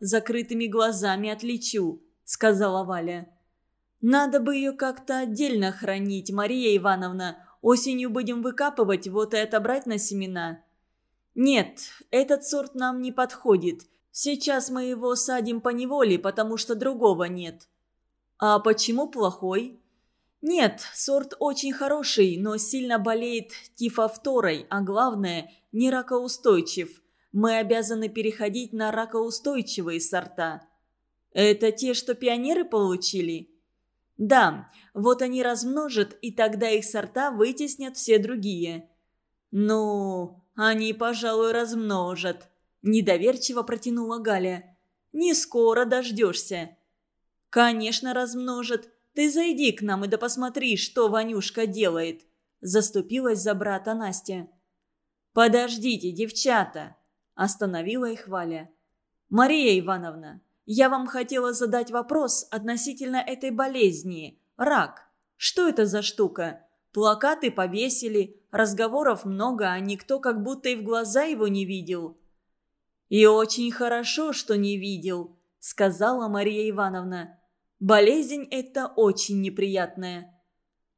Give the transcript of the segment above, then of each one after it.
закрытыми глазами отличу», — сказала Валя. «Надо бы ее как-то отдельно хранить, Мария Ивановна. Осенью будем выкапывать, вот и отобрать на семена». «Нет, этот сорт нам не подходит. Сейчас мы его садим по неволе, потому что другого нет». «А почему плохой?» «Нет, сорт очень хороший, но сильно болеет тифовторой, а главное, не ракоустойчив. Мы обязаны переходить на ракоустойчивые сорта». «Это те, что пионеры получили?» «Да, вот они размножат, и тогда их сорта вытеснят все другие». «Ну, они, пожалуй, размножат», – недоверчиво протянула Галя. «Не скоро дождешься». «Конечно, размножат. Ты зайди к нам и да посмотри, что Ванюшка делает», – заступилась за брата Настя. «Подождите, девчата!» – остановила их Валя. «Мария Ивановна, я вам хотела задать вопрос относительно этой болезни. Рак. Что это за штука? Плакаты повесили, разговоров много, а никто как будто и в глаза его не видел». «И очень хорошо, что не видел», — сказала Мария Ивановна. «Болезнь эта очень неприятная».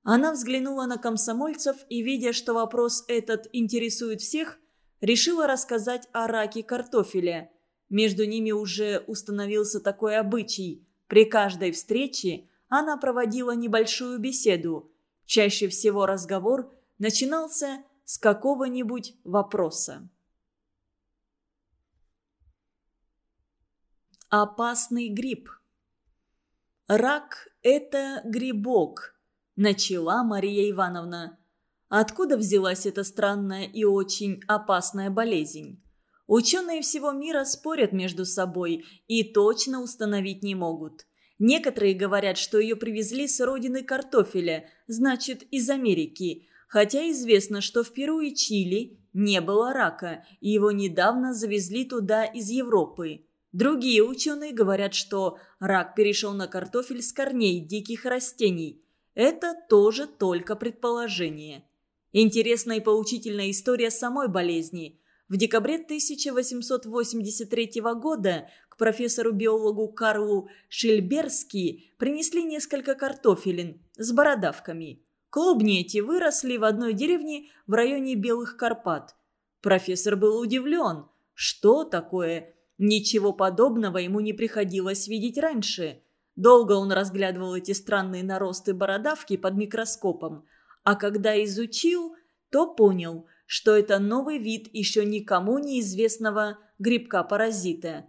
Она взглянула на комсомольцев и, видя, что вопрос этот интересует всех, решила рассказать о раке картофеля. Между ними уже установился такой обычай. При каждой встрече она проводила небольшую беседу. Чаще всего разговор начинался с какого-нибудь вопроса. Опасный гриб. «Рак – это грибок», – начала Мария Ивановна. Откуда взялась эта странная и очень опасная болезнь? Ученые всего мира спорят между собой и точно установить не могут. Некоторые говорят, что ее привезли с родины картофеля, значит, из Америки, хотя известно, что в Перу и Чили не было рака, и его недавно завезли туда из Европы. Другие ученые говорят, что рак перешел на картофель с корней диких растений. Это тоже только предположение. Интересная и поучительная история самой болезни. В декабре 1883 года к профессору-биологу Карлу Шильберски принесли несколько картофелин с бородавками. Клубни эти выросли в одной деревне в районе Белых Карпат. Профессор был удивлен. Что такое? Ничего подобного ему не приходилось видеть раньше. Долго он разглядывал эти странные наросты бородавки под микроскопом. А когда изучил, то понял – что это новый вид еще никому неизвестного грибка-паразита.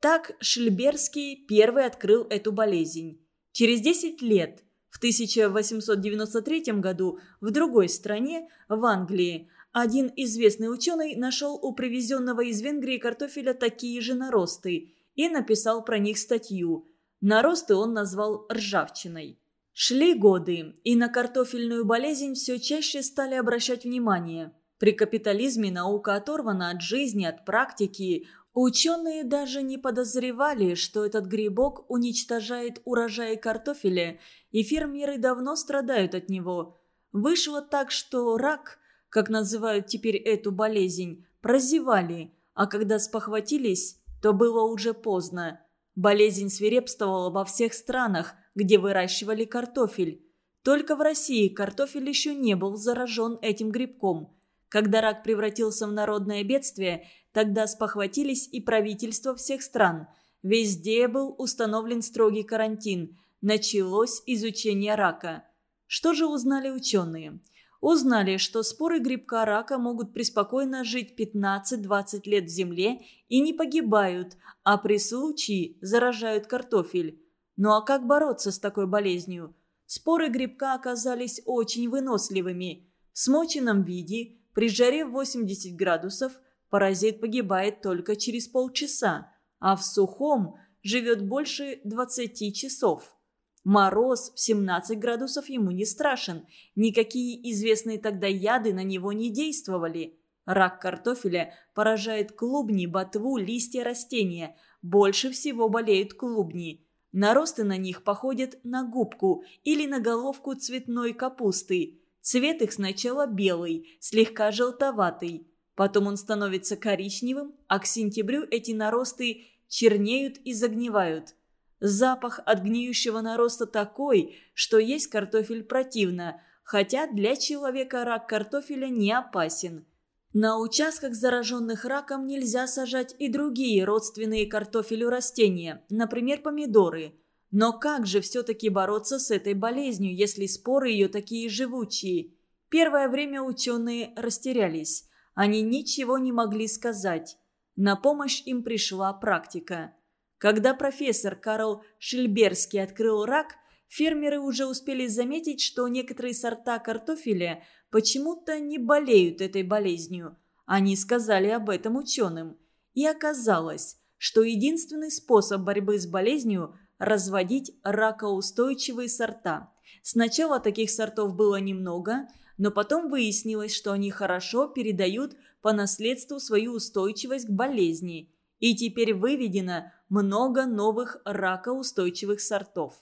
Так Шльберский первый открыл эту болезнь. Через 10 лет, в 1893 году, в другой стране, в Англии, один известный ученый нашел у привезенного из Венгрии картофеля такие же наросты и написал про них статью. Наросты он назвал ржавчиной. Шли годы, и на картофельную болезнь все чаще стали обращать внимание – при капитализме наука оторвана от жизни, от практики. Ученые даже не подозревали, что этот грибок уничтожает урожаи картофеля, и фермеры давно страдают от него. Вышло так, что рак, как называют теперь эту болезнь, прозевали, а когда спохватились, то было уже поздно. Болезнь свирепствовала во всех странах, где выращивали картофель. Только в России картофель еще не был заражен этим грибком – когда рак превратился в народное бедствие, тогда спохватились и правительства всех стран. Везде был установлен строгий карантин. Началось изучение рака. Что же узнали ученые? Узнали, что споры грибка рака могут преспокойно жить 15-20 лет в земле и не погибают, а при случае заражают картофель. Ну а как бороться с такой болезнью? Споры грибка оказались очень выносливыми. В смоченном виде – при жаре 80 градусов паразит погибает только через полчаса, а в сухом живет больше 20 часов. Мороз в 17 градусов ему не страшен. Никакие известные тогда яды на него не действовали. Рак картофеля поражает клубни, ботву, листья растения. Больше всего болеют клубни. Наросты на них походят на губку или на головку цветной капусты. Цвет их сначала белый, слегка желтоватый. Потом он становится коричневым, а к сентябрю эти наросты чернеют и загнивают. Запах от гниющего нароста такой, что есть картофель противно, хотя для человека рак картофеля не опасен. На участках, зараженных раком, нельзя сажать и другие родственные картофелю растения, например, помидоры. Но как же все-таки бороться с этой болезнью, если споры ее такие живучие? Первое время ученые растерялись. Они ничего не могли сказать. На помощь им пришла практика. Когда профессор Карл Шильберский открыл рак, фермеры уже успели заметить, что некоторые сорта картофеля почему-то не болеют этой болезнью. Они сказали об этом ученым. И оказалось, что единственный способ борьбы с болезнью – разводить ракоустойчивые сорта. Сначала таких сортов было немного, но потом выяснилось, что они хорошо передают по наследству свою устойчивость к болезни. И теперь выведено много новых ракоустойчивых сортов.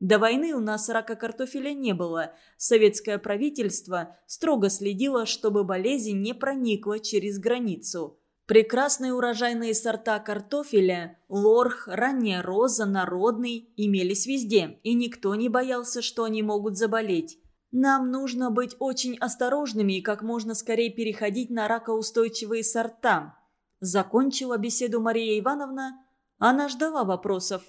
До войны у нас рака картофеля не было. Советское правительство строго следило, чтобы болезнь не проникла через границу. Прекрасные урожайные сорта картофеля – лорх, ранняя роза, народный – имелись везде, и никто не боялся, что они могут заболеть. Нам нужно быть очень осторожными и как можно скорее переходить на ракоустойчивые сорта. Закончила беседу Мария Ивановна. Она ждала вопросов.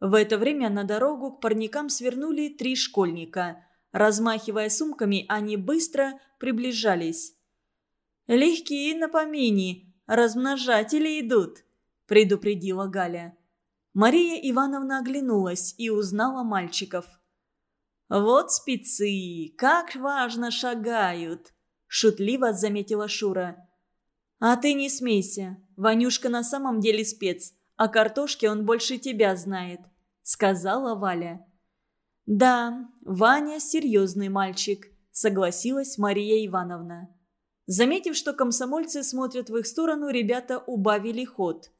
В это время на дорогу к парникам свернули три школьника. Размахивая сумками, они быстро приближались. «Легкие на помине, размножатели идут», – предупредила Галя. Мария Ивановна оглянулась и узнала мальчиков. «Вот спецы, как важно шагают!» – шутливо заметила Шура. «А ты не смейся. Ванюшка на самом деле спец. О картошке он больше тебя знает», – сказала Валя. «Да, Ваня серьезный мальчик», – согласилась Мария Ивановна. Заметив, что комсомольцы смотрят в их сторону, ребята убавили ход.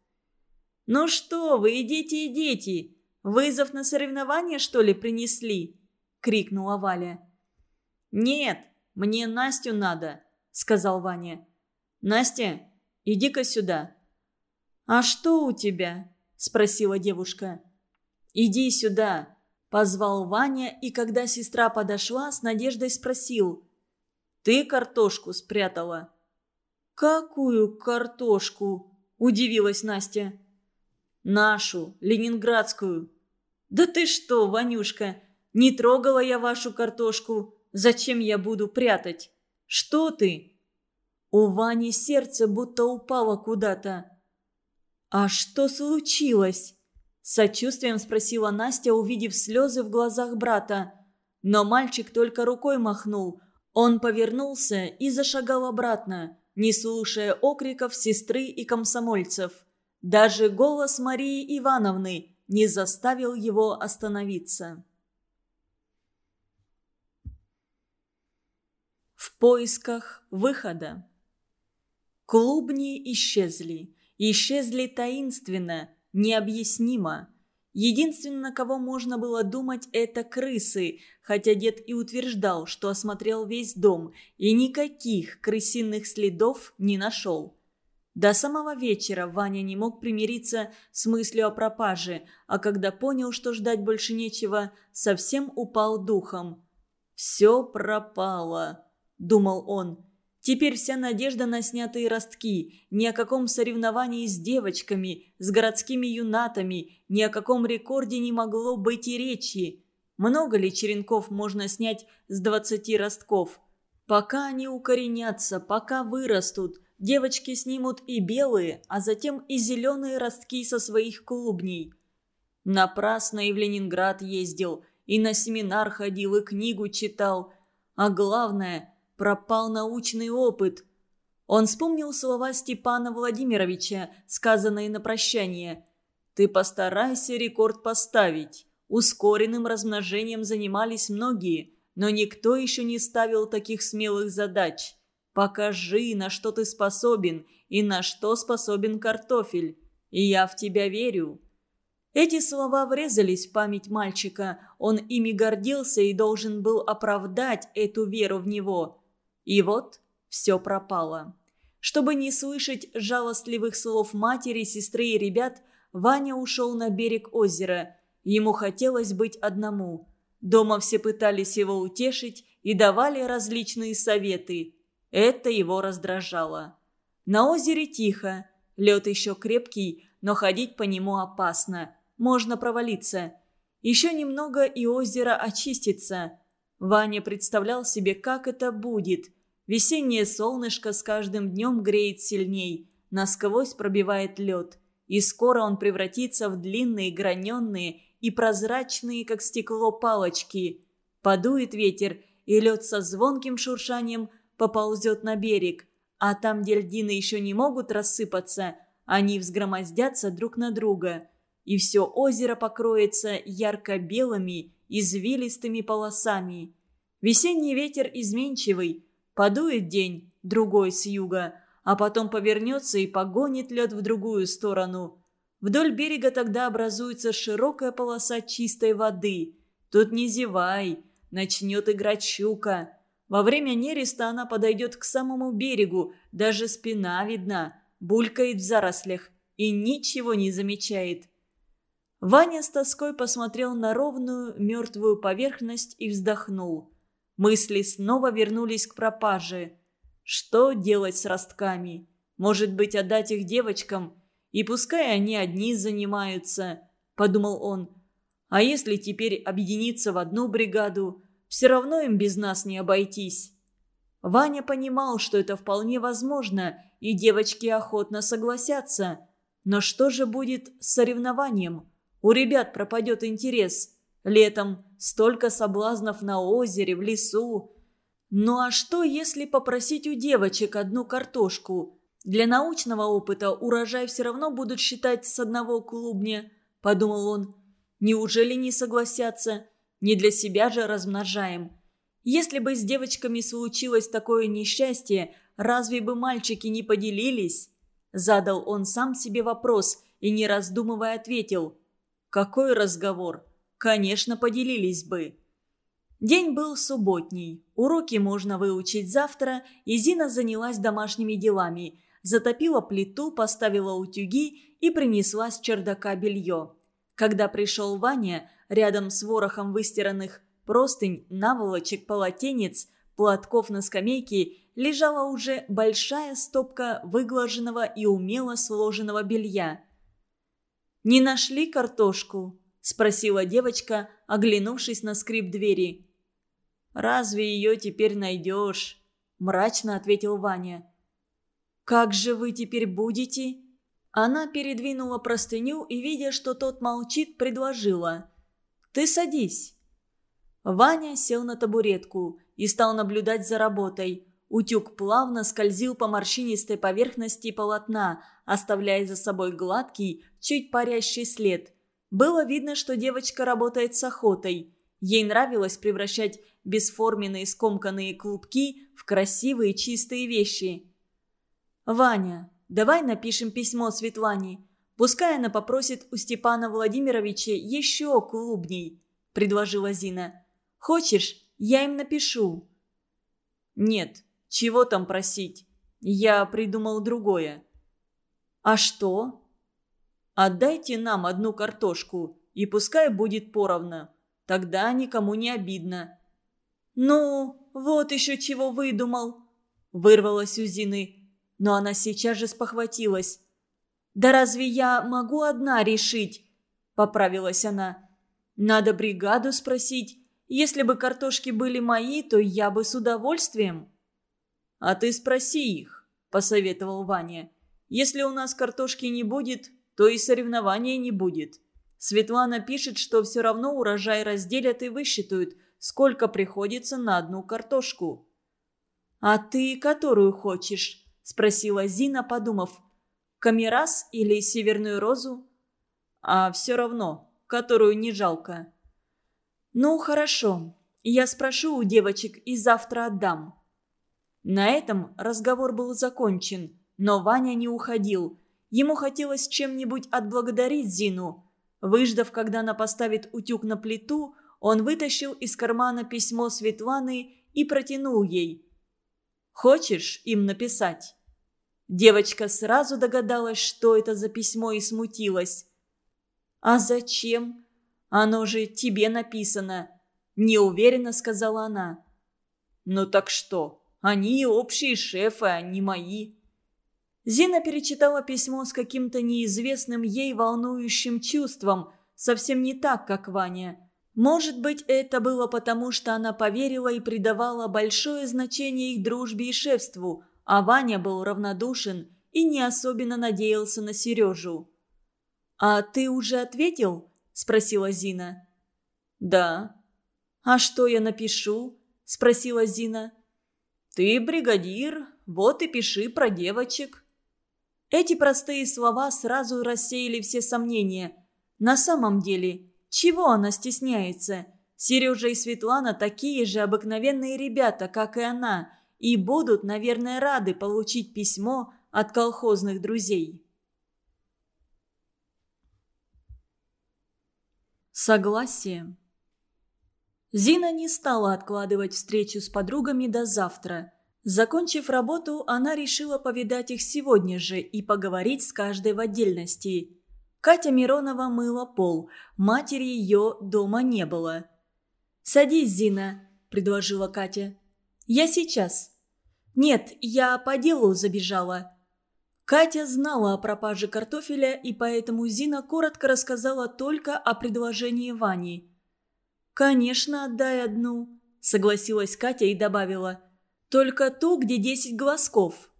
«Ну что вы, идите, идите! Вызов на соревнование, что ли, принесли?» – крикнула Валя. «Нет, мне Настю надо», – сказал Ваня. «Настя, иди-ка сюда». «А что у тебя?» – спросила девушка. «Иди сюда», – позвал Ваня, и когда сестра подошла, с надеждой спросил. «Ты картошку спрятала?» «Какую картошку?» – удивилась Настя. «Нашу, ленинградскую». «Да ты что, Ванюшка, не трогала я вашу картошку. Зачем я буду прятать? Что ты?» У Вани сердце будто упало куда-то. «А что случилось?» Сочувствием спросила Настя, увидев слезы в глазах брата. Но мальчик только рукой махнул. Он повернулся и зашагал обратно, не слушая окриков сестры и комсомольцев. Даже голос Марии Ивановны не заставил его остановиться. В поисках выхода. Клубни исчезли. Исчезли таинственно, необъяснимо. Единственное, кого можно было думать, это крысы, хотя дед и утверждал, что осмотрел весь дом и никаких крысиных следов не нашел. До самого вечера Ваня не мог примириться с мыслью о пропаже, а когда понял, что ждать больше нечего, совсем упал духом. «Все пропало», – думал он. «Теперь вся надежда на снятые ростки, ни о каком соревновании с девочками, с городскими юнатами, ни о каком рекорде не могло быть и речи. Много ли черенков можно снять с двадцати ростков? Пока они укоренятся, пока вырастут, девочки снимут и белые, а затем и зеленые ростки со своих клубней. Напрасно и в Ленинград ездил, и на семинар ходил, и книгу читал. А главное – пропал научный опыт. Он вспомнил слова Степана Владимировича, сказанные на прощание. «Ты постарайся рекорд поставить». Ускоренным размножением занимались многие, но никто еще не ставил таких смелых задач. Покажи, на что ты способен и на что способен картофель. И я в тебя верю. Эти слова врезались в память мальчика. Он ими гордился и должен был оправдать эту веру в него. И вот все пропало. Чтобы не слышать жалостливых слов матери, сестры и ребят, Ваня ушел на берег озера. Ему хотелось быть одному. Дома все пытались его утешить и давали различные советы. Это его раздражало. На озере тихо. Лед еще крепкий, но ходить по нему опасно. Можно провалиться. Еще немного и озеро очистится. Ваня представлял себе, как это будет. Весеннее солнышко с каждым днем греет сильней, насквозь пробивает лед. И скоро он превратится в длинные, граненные и прозрачные, как стекло, палочки. Подует ветер, и лед со звонким шуршанием поползет на берег. А там, где льдины еще не могут рассыпаться, они взгромоздятся друг на друга. И все озеро покроется ярко-белыми, извилистыми полосами. Весенний ветер изменчивый. Подует день, другой с юга, а потом повернется и погонит лед в другую сторону. Вдоль берега тогда образуется широкая полоса чистой воды. Тут не зевай, начнет играть щука. Во время нереста она подойдет к самому берегу, даже спина видна, булькает в зарослях и ничего не замечает. Ваня с тоской посмотрел на ровную мертвую поверхность и вздохнул. Мысли снова вернулись к пропаже. Что делать с ростками? Может быть, отдать их девочкам? И пускай они одни занимаются, подумал он. А если теперь объединиться в одну бригаду? Все равно им без нас не обойтись. Ваня понимал, что это вполне возможно, и девочки охотно согласятся. Но что же будет с соревнованием? У ребят пропадет интерес. Летом столько соблазнов на озере, в лесу. Ну а что, если попросить у девочек одну картошку? Для научного опыта урожай все равно будут считать с одного клубня, подумал он. Неужели не согласятся? Не для себя же размножаем. Если бы с девочками случилось такое несчастье, разве бы мальчики не поделились? Задал он сам себе вопрос и, не раздумывая, ответил. Какой разговор? Конечно, поделились бы. День был субботний. Уроки можно выучить завтра, и Зина занялась домашними делами. Затопила плиту, поставила утюги и принесла с чердака белье. Когда пришел Ваня, Рядом с ворохом выстиранных простынь, наволочек, полотенец, платков на скамейке лежала уже большая стопка выглаженного и умело сложенного белья. «Не нашли картошку?» – спросила девочка, оглянувшись на скрип двери. «Разве ее теперь найдешь?» – мрачно ответил Ваня. «Как же вы теперь будете?» Она передвинула простыню и, видя, что тот молчит, предложила – ты садись». Ваня сел на табуретку и стал наблюдать за работой. Утюг плавно скользил по морщинистой поверхности полотна, оставляя за собой гладкий, чуть парящий след. Было видно, что девочка работает с охотой. Ей нравилось превращать бесформенные скомканные клубки в красивые чистые вещи. «Ваня, давай напишем письмо Светлане. Пускай она попросит у Степана Владимировича еще клубней», – предложила Зина. «Хочешь, я им напишу?» «Нет, чего там просить? Я придумал другое». «А что?» «Отдайте нам одну картошку, и пускай будет поровну. Тогда никому не обидно». «Ну, вот еще чего выдумал!» – вырвалась у Зины. Но она сейчас же спохватилась. «Да разве я могу одна решить?» – поправилась она. «Надо бригаду спросить. Если бы картошки были мои, то я бы с удовольствием». «А ты спроси их», – посоветовал Ваня. «Если у нас картошки не будет, то и соревнования не будет. Светлана пишет, что все равно урожай разделят и высчитают, сколько приходится на одну картошку». «А ты которую хочешь?» – спросила Зина, подумав – Камерас или Северную Розу? А все равно, которую не жалко. Ну, хорошо. Я спрошу у девочек и завтра отдам. На этом разговор был закончен, но Ваня не уходил. Ему хотелось чем-нибудь отблагодарить Зину. Выждав, когда она поставит утюг на плиту, он вытащил из кармана письмо Светланы и протянул ей. «Хочешь им написать?» Девочка сразу догадалась, что это за письмо и смутилась. «А зачем? Оно же тебе написано», – неуверенно сказала она. «Ну так что? Они общие шефы, а не мои». Зина перечитала письмо с каким-то неизвестным ей волнующим чувством, совсем не так, как Ваня. Может быть, это было потому, что она поверила и придавала большое значение их дружбе и шефству, а Ваня был равнодушен и не особенно надеялся на Сережу. «А ты уже ответил?» – спросила Зина. «Да». «А что я напишу?» – спросила Зина. «Ты бригадир, вот и пиши про девочек». Эти простые слова сразу рассеяли все сомнения. На самом деле, чего она стесняется? Сережа и Светлана такие же обыкновенные ребята, как и она, и будут, наверное, рады получить письмо от колхозных друзей. Согласие. Зина не стала откладывать встречу с подругами до завтра – Закончив работу, она решила повидать их сегодня же и поговорить с каждой в отдельности. Катя Миронова мыла пол, матери ее дома не было. «Садись, Зина», – предложила Катя. «Я сейчас». «Нет, я по делу забежала». Катя знала о пропаже картофеля, и поэтому Зина коротко рассказала только о предложении Вани. «Конечно, отдай одну», – согласилась Катя и добавила – только ту, где десять глазков.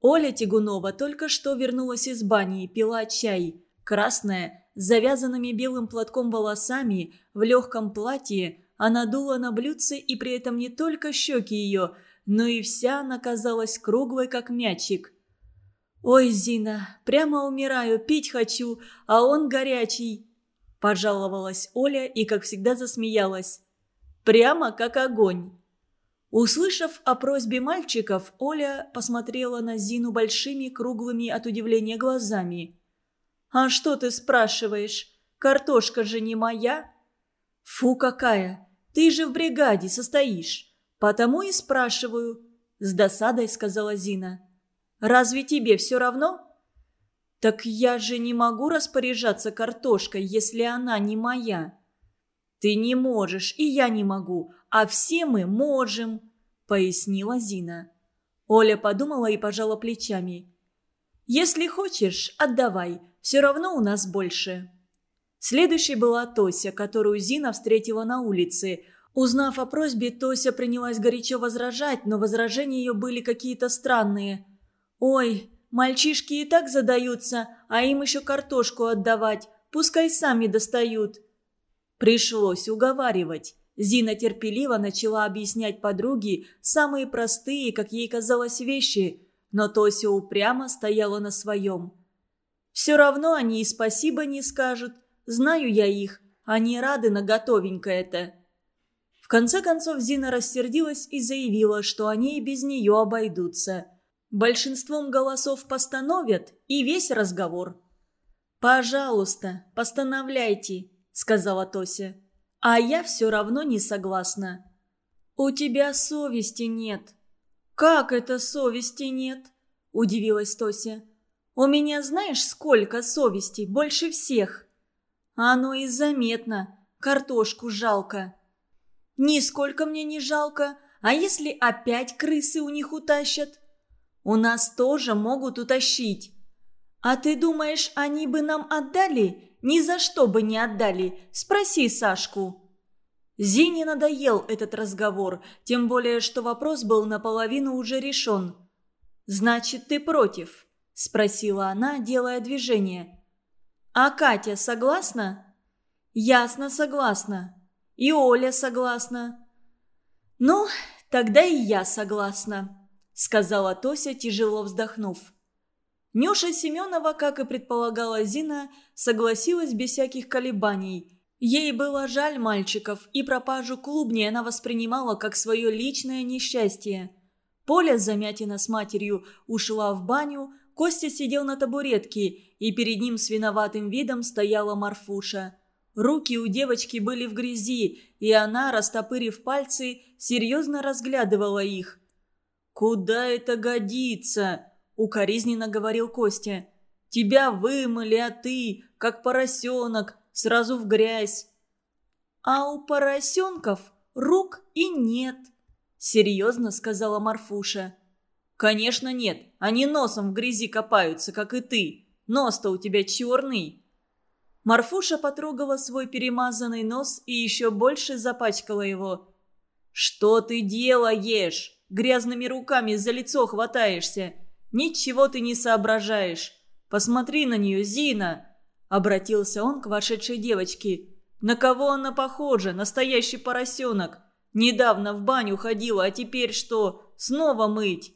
Оля Тягунова только что вернулась из бани и пила чай. Красная, с завязанными белым платком волосами, в легком платье, она дула на блюдце и при этом не только щеки ее, но и вся она казалась круглой, как мячик. «Ой, Зина, прямо умираю, пить хочу, а он горячий!» Пожаловалась Оля и, как всегда, засмеялась. «Прямо как огонь!» Услышав о просьбе мальчиков, Оля посмотрела на Зину большими круглыми от удивления глазами. «А что ты спрашиваешь? Картошка же не моя?» «Фу, какая! Ты же в бригаде состоишь. Потому и спрашиваю», – с досадой сказала Зина. «Разве тебе все равно?» «Так я же не могу распоряжаться картошкой, если она не моя». «Ты не можешь, и я не могу, а все мы можем», – пояснила Зина. Оля подумала и пожала плечами. «Если хочешь, отдавай, все равно у нас больше». Следующей была Тося, которую Зина встретила на улице. Узнав о просьбе, Тося принялась горячо возражать, но возражения ее были какие-то странные. «Ой, мальчишки и так задаются, а им еще картошку отдавать, пускай сами достают». Пришлось уговаривать. Зина терпеливо начала объяснять подруге самые простые, как ей казалось, вещи, но Тося упрямо стояла на своем. «Все равно они и спасибо не скажут. Знаю я их. Они рады на готовенькое-то». В конце концов Зина рассердилась и заявила, что они и без нее обойдутся. Большинством голосов постановят и весь разговор. «Пожалуйста, постановляйте», — сказала Тося. А я все равно не согласна. «У тебя совести нет». «Как это совести нет?» – удивилась Тося. «У меня знаешь, сколько совести? Больше всех». «Оно и заметно. Картошку жалко». «Нисколько мне не жалко. А если опять крысы у них утащат?» «У нас тоже могут утащить». «А ты думаешь, они бы нам отдали? Ни за что бы не отдали. Спроси Сашку». Зине надоел этот разговор, тем более, что вопрос был наполовину уже решен. «Значит, ты против?» – спросила она, делая движение. «А Катя согласна?» «Ясно, согласна. И Оля согласна». «Ну, тогда и я согласна», – сказала Тося, тяжело вздохнув. Нюша Семенова, как и предполагала Зина, согласилась без всяких колебаний. Ей было жаль мальчиков, и пропажу клубни она воспринимала как свое личное несчастье. Поля Замятина с матерью ушла в баню, Костя сидел на табуретке, и перед ним с виноватым видом стояла Марфуша. Руки у девочки были в грязи, и она, растопырив пальцы, серьезно разглядывала их. «Куда это годится?» – укоризненно говорил Костя. «Тебя вымыли, а ты, как поросенок, сразу в грязь. А у поросенков рук и нет, серьезно сказала Марфуша. «Конечно нет, они носом в грязи копаются, как и ты. Нос-то у тебя черный». Марфуша потрогала свой перемазанный нос и еще больше запачкала его. «Что ты делаешь? Грязными руками за лицо хватаешься. Ничего ты не соображаешь. Посмотри на нее, Зина!» Обратился он к вошедшей девочке. «На кого она похожа? Настоящий поросенок. Недавно в баню ходила, а теперь что? Снова мыть?»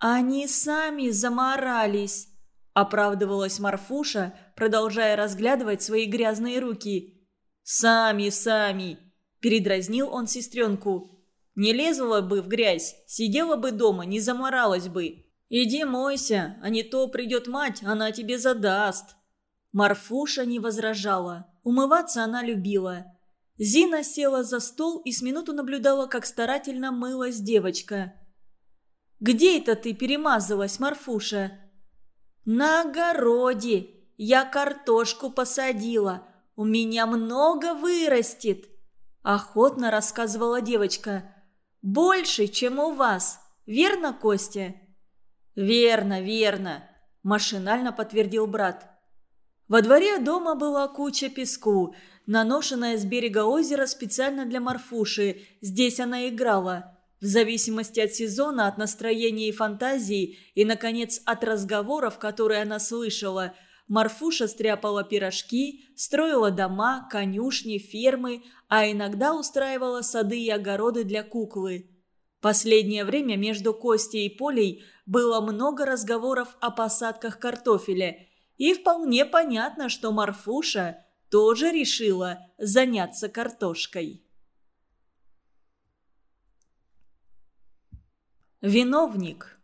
«Они сами заморались», – оправдывалась Марфуша, продолжая разглядывать свои грязные руки. «Сами, сами!» – передразнил он сестренку. «Не лезла бы в грязь, сидела бы дома, не заморалась бы. Иди мойся, а не то придет мать, она тебе задаст». Марфуша не возражала. Умываться она любила. Зина села за стол и с минуту наблюдала, как старательно мылась девочка – где это ты перемазалась, Марфуша?» «На огороде. Я картошку посадила. У меня много вырастет», – охотно рассказывала девочка. «Больше, чем у вас. Верно, Костя?» «Верно, верно», – машинально подтвердил брат. Во дворе дома была куча песку, наношенная с берега озера специально для Марфуши. Здесь она играла. В зависимости от сезона, от настроения и фантазии, и, наконец, от разговоров, которые она слышала, Марфуша стряпала пирожки, строила дома, конюшни, фермы, а иногда устраивала сады и огороды для куклы. Последнее время между Костей и Полей было много разговоров о посадках картофеля, и вполне понятно, что Марфуша тоже решила заняться картошкой. Виновник.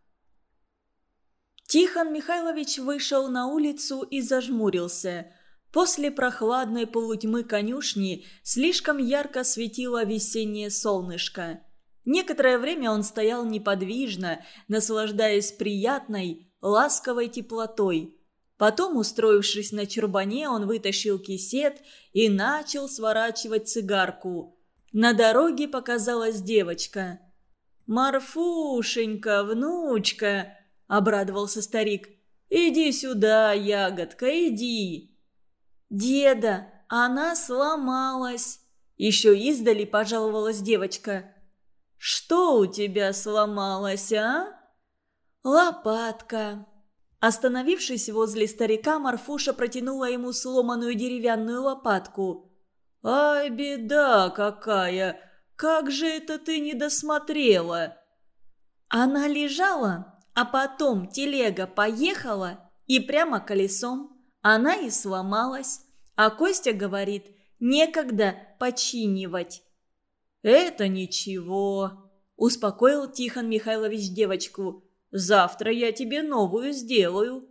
Тихон Михайлович вышел на улицу и зажмурился. После прохладной полутьмы конюшни слишком ярко светило весеннее солнышко. Некоторое время он стоял неподвижно, наслаждаясь приятной, ласковой теплотой. Потом, устроившись на чурбане, он вытащил кисет и начал сворачивать цигарку. На дороге показалась девочка – «Марфушенька, внучка!» – обрадовался старик. «Иди сюда, ягодка, иди!» «Деда, она сломалась!» Еще издали пожаловалась девочка. «Что у тебя сломалось, а?» «Лопатка». Остановившись возле старика, Марфуша протянула ему сломанную деревянную лопатку. «Ай, беда какая! Как же это ты не досмотрела?» Она лежала, а потом телега поехала и прямо колесом. Она и сломалась. А Костя говорит, некогда починивать. «Это ничего», – успокоил Тихон Михайлович девочку. «Завтра я тебе новую сделаю».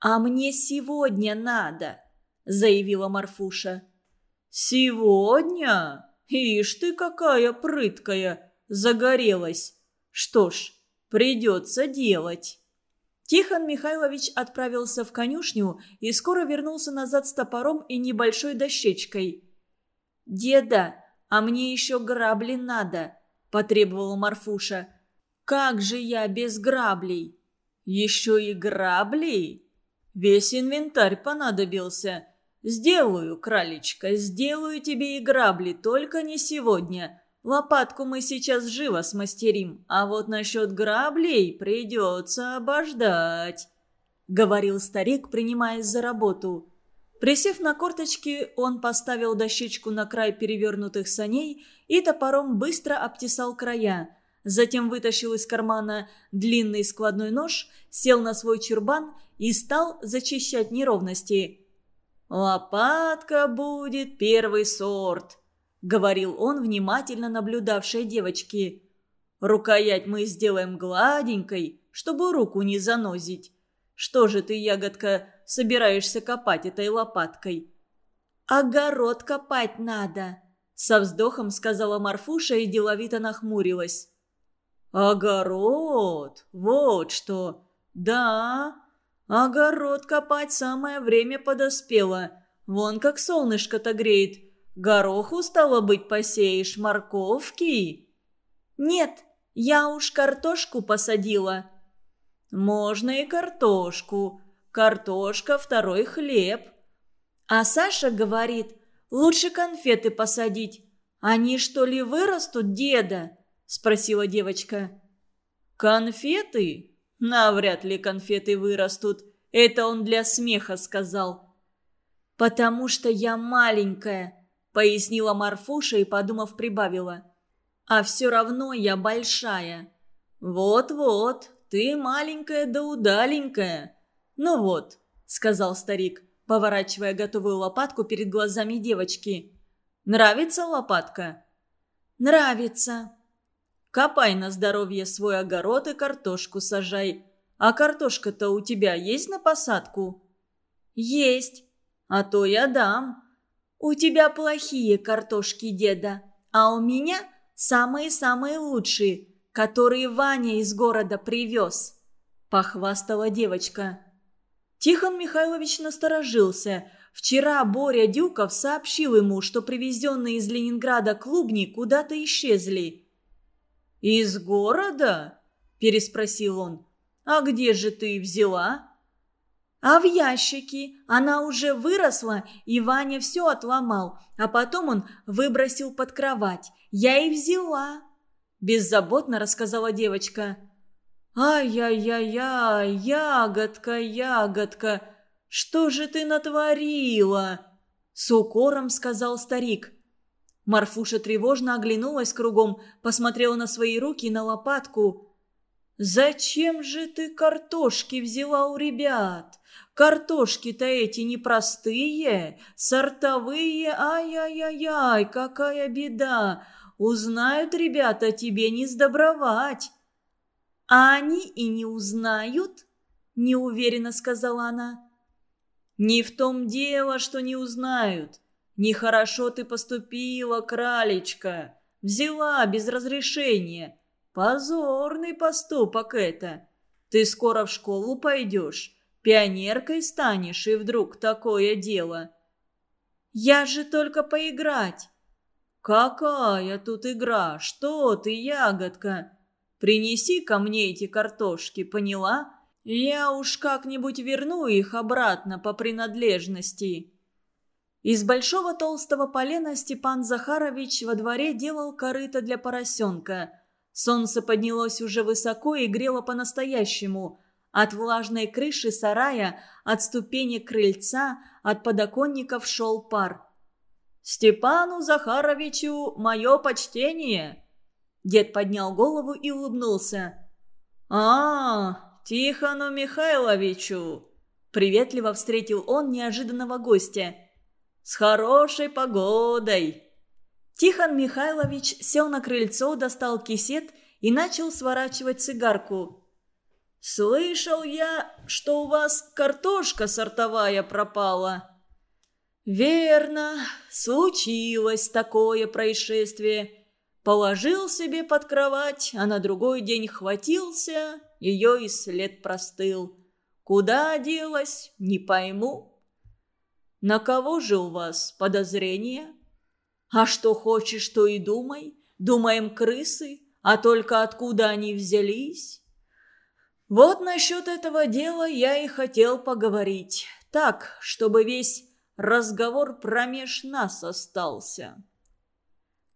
«А мне сегодня надо», – заявила Марфуша. «Сегодня?» «Ишь ты какая прыткая! Загорелась! Что ж, придется делать!» Тихон Михайлович отправился в конюшню и скоро вернулся назад с топором и небольшой дощечкой. «Деда, а мне еще грабли надо», – потребовала Марфуша. «Как же я без граблей?» «Еще и граблей?» «Весь инвентарь понадобился. «Сделаю, кралечка, сделаю тебе и грабли, только не сегодня. Лопатку мы сейчас живо смастерим, а вот насчет граблей придется обождать», — говорил старик, принимаясь за работу. Присев на корточки, он поставил дощечку на край перевернутых саней и топором быстро обтесал края. Затем вытащил из кармана длинный складной нож, сел на свой чурбан и стал зачищать неровности. «Лопатка будет первый сорт», — говорил он, внимательно наблюдавшей девочки. «Рукоять мы сделаем гладенькой, чтобы руку не занозить. Что же ты, ягодка, собираешься копать этой лопаткой?» «Огород копать надо», — со вздохом сказала Марфуша и деловито нахмурилась. «Огород? Вот что! Да, Огород копать самое время подоспело. Вон как солнышко-то греет. Гороху, стало быть, посеешь, морковки?» «Нет, я уж картошку посадила». «Можно и картошку. Картошка – второй хлеб». А Саша говорит, лучше конфеты посадить. Они что ли вырастут, деда? Спросила девочка. Конфеты? Навряд ли конфеты вырастут. Это он для смеха сказал. «Потому что я маленькая», — пояснила Марфуша и, подумав, прибавила. «А все равно я большая». «Вот-вот, ты маленькая да удаленькая». «Ну вот», — сказал старик поворачивая готовую лопатку перед глазами девочки. «Нравится лопатка?» «Нравится». «Копай на здоровье свой огород и картошку сажай. А картошка-то у тебя есть на посадку?» «Есть. А то я дам». «У тебя плохие картошки, деда, а у меня самые-самые лучшие, которые Ваня из города привез», – похвастала девочка. Тихон Михайлович насторожился. Вчера Боря Дюков сообщил ему, что привезенные из Ленинграда клубни куда-то исчезли. «Из города?» – переспросил он. «А где же ты взяла?» «А в ящике. Она уже выросла, и Ваня все отломал, а потом он выбросил под кровать. Я и взяла», – беззаботно рассказала девочка. «Ай-яй-яй-яй, ягодка, ягодка, что же ты натворила?» С укором сказал старик. Марфуша тревожно оглянулась кругом, посмотрела на свои руки и на лопатку. «Зачем же ты картошки взяла у ребят? Картошки-то эти непростые, сортовые, ай-яй-яй-яй, какая беда! Узнают ребята, тебе не сдобровать!» «А они и не узнают?» – неуверенно сказала она. «Не в том дело, что не узнают. Нехорошо ты поступила, кралечка. Взяла без разрешения. Позорный поступок это. Ты скоро в школу пойдешь, пионеркой станешь, и вдруг такое дело». «Я же только поиграть». «Какая тут игра? Что ты, ягодка? Принеси ко мне эти картошки, поняла? Я уж как-нибудь верну их обратно по принадлежности». Из большого толстого полена Степан Захарович во дворе делал корыто для поросенка. Солнце поднялось уже высоко и грело по-настоящему. От влажной крыши сарая, от ступенек крыльца, от подоконников шел пар. «Степану Захаровичу мое почтение!» Дед поднял голову и улыбнулся. «А, Тихону Михайловичу!» Приветливо встретил он неожиданного гостя. «С хорошей погодой!» Тихон Михайлович сел на крыльцо, достал кисет и начал сворачивать цигарку. «Слышал я, что у вас картошка сортовая пропала». «Верно, случилось такое происшествие. Положил себе под кровать, а на другой день хватился, ее и след простыл. Куда делась, не пойму. На кого же у вас подозрение? А что хочешь, то и думай. Думаем крысы, а только откуда они взялись? Вот насчет этого дела я и хотел поговорить. Так, чтобы весь разговор промеж нас остался.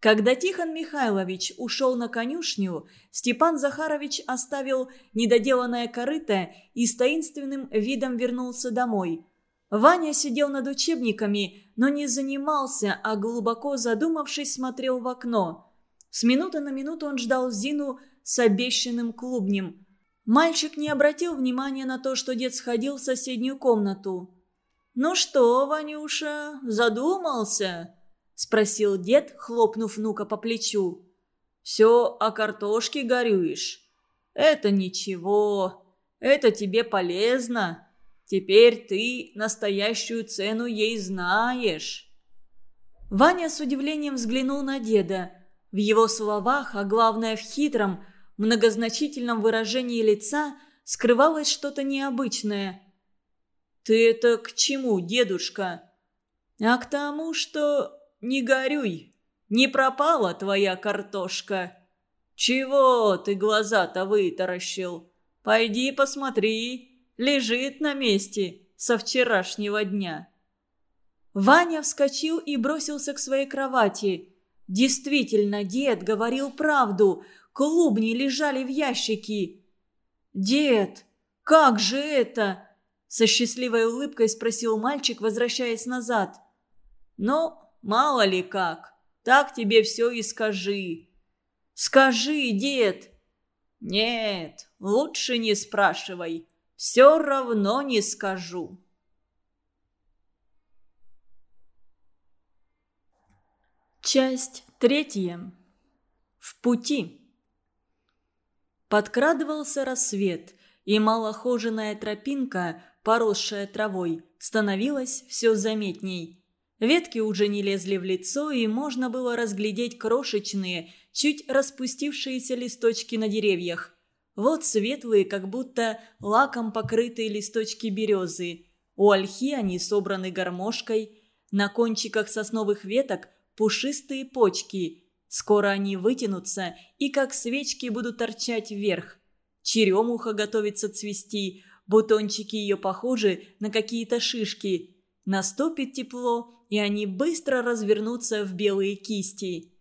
Когда Тихон Михайлович ушел на конюшню, Степан Захарович оставил недоделанное корыто и с таинственным видом вернулся домой. Ваня сидел над учебниками, но не занимался, а глубоко задумавшись смотрел в окно. С минуты на минуту он ждал Зину с обещанным клубнем. Мальчик не обратил внимания на то, что дед сходил в соседнюю комнату. «Ну что, Ванюша, задумался?» – спросил дед, хлопнув внука по плечу. «Все о картошке горюешь. Это ничего, это тебе полезно. Теперь ты настоящую цену ей знаешь». Ваня с удивлением взглянул на деда. В его словах, а главное в хитром, многозначительном выражении лица скрывалось что-то необычное. «Ты это к чему, дедушка?» А к тому, что не горюй, не пропала твоя картошка. Чего ты глаза-то вытаращил? Пойди посмотри, лежит на месте со вчерашнего дня. Ваня вскочил и бросился к своей кровати. Действительно, дед говорил правду. Клубни лежали в ящике. «Дед, как же это?» Со счастливой улыбкой спросил мальчик, возвращаясь назад. «Ну, мало ли как. Так тебе все и скажи». «Скажи, дед!» «Нет, лучше не спрашивай. Все равно не скажу». Часть третья. В пути. Подкрадывался рассвет, и малохоженная тропинка, поросшая травой, становилась все заметней. Ветки уже не лезли в лицо, и можно было разглядеть крошечные, чуть распустившиеся листочки на деревьях. Вот светлые, как будто лаком покрытые листочки березы. У ольхи они собраны гармошкой. На кончиках сосновых веток – пушистые почки. Скоро они вытянутся и как свечки будут торчать вверх. Черемуха готовится цвести, бутончики ее похожи на какие-то шишки. Наступит тепло, и они быстро развернутся в белые кисти.